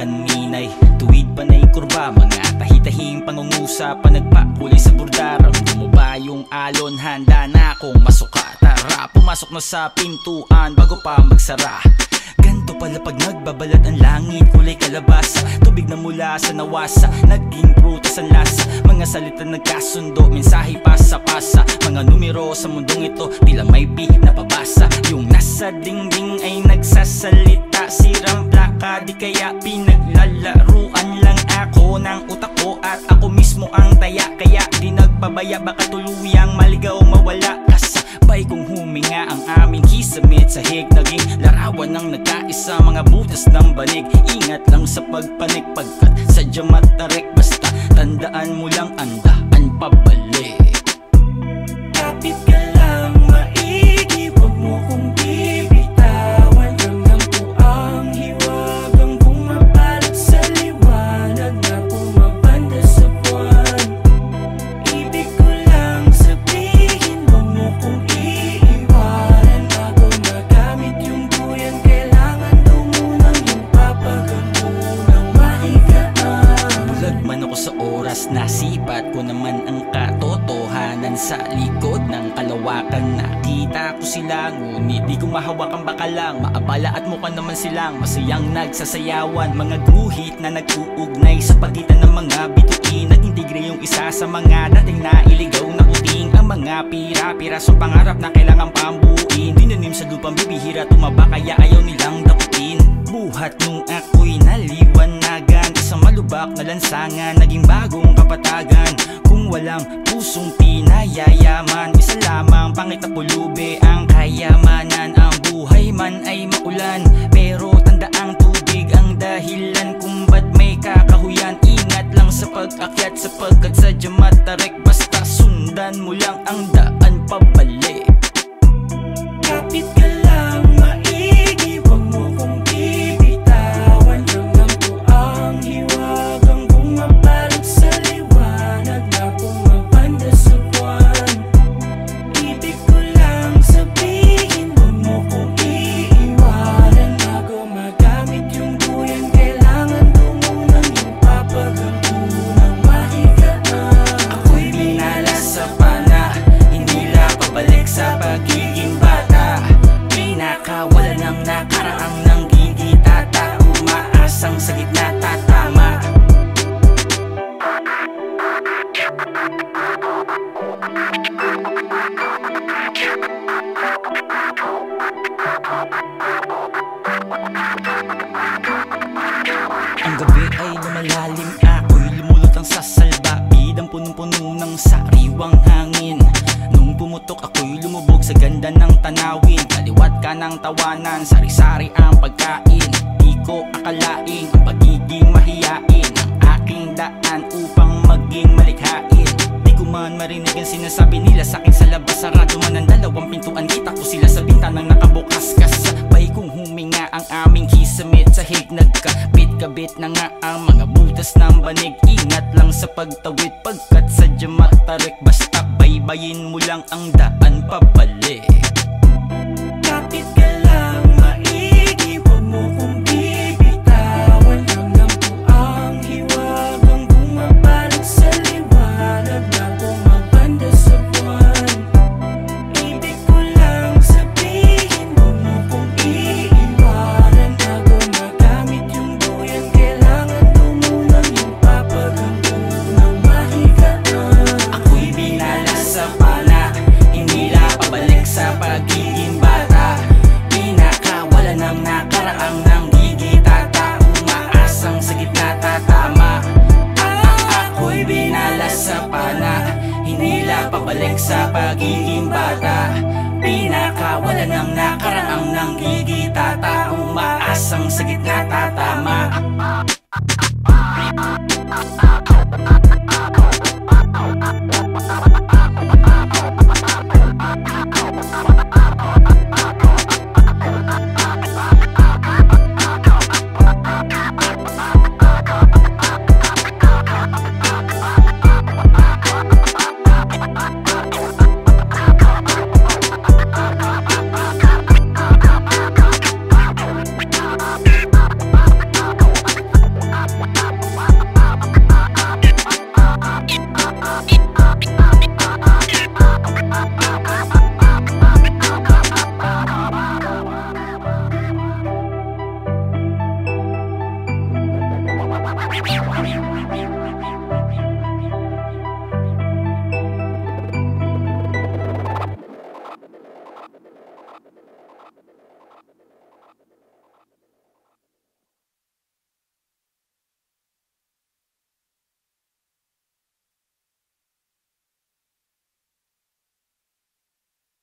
Kaninay Tuwid pa na kurba. Mga tahitahing pangungusapan Nagpakulay sa burdarang mo ba yung alon Handa na akong masuka Tara, pumasok na sa pintuan Bago pa magsara Ganto pala pag nagbabalat ang langit Kulay kalabasa. Tubig na mula sa nawasa Naging prutas ang lasa. Mga salita nagkasundo Mensahe pasa-pasa. Mga numero sa mundong ito Tila may pinapabasa Yung nasa dingding ay nagsasalita Sirang plaka Di kaya pinaglalaruan lang ako Ng utak ko. At ako mismo ang taya Kaya di nagpabaya Baka tuluyang maligaw mawala Kasabay kong huminga. Ang aming kisamit Sahig naging larawan ng nagkaisa Mga butas ng banig Ingat lang sa pagpanik. Pagkat sadya matarik Basta tandaan mo lang andaan pabalik sila Ngunit di ko mahawak ang bakalang Maabala at mukha naman silang Masayang nagsasayawan. Mga guhit na nag-uugnay Sa pagitan ng mga bituin. Nag-integre yung isa sa mga dating nailigaw na uting. Ang mga pira-pirasong pangarap na kailangan pambuin. Dinanim sa lupang bibihira Tumaba kaya ayaw nilang dakutin. Buhat nung ako'y naliwanagan Sa malubak na lansangan Naging bagong kapatagan. Kung walang pusong pinayayaman Isa lamang pangit na pulubi Ang kayamanan. Ang buhay man ay maulan Pero Punong-puno ng sariwang hangin. Nung pumutok ako'y lumubog sa ganda ng tanawin. Kaliwat ka ng tawanan Sari-sari ang pagkain. Di ko akalain Ang pagiging mahiyain Ang aking daan upang maging malikhain. Di ko man marinig ang sinasabi nila sa akin sa labas Sarado man ang dalawang pintuan. Kita ko sila sa bintanang nakabukas Kasabay kong huminga ang aming kisamit Sa hig nagkabit-kabit na nga ang mga butas ng banig Ingat lang sa pagtawid. Pagkat sadya matarik Basta baybayin mo lang ang daan pabalik pagiging bata. Pinakawala ng nakaraang ng gigitata Umaasang sa gitna tatama